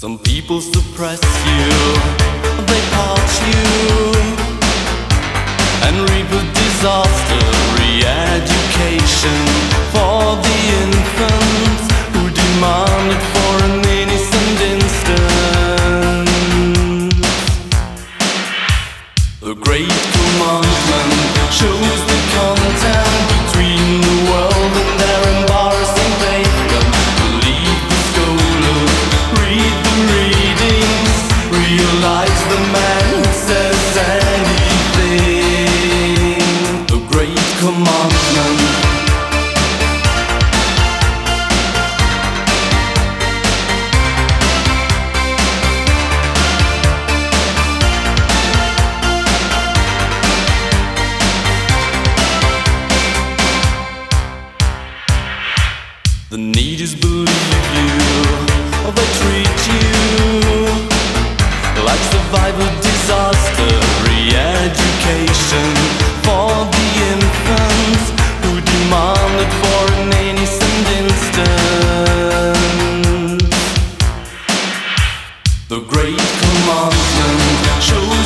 Some people suppress you, they part you, and reap a disaster. Re-education for the infants who demand it The need is believe you, or they treat great commandment. Show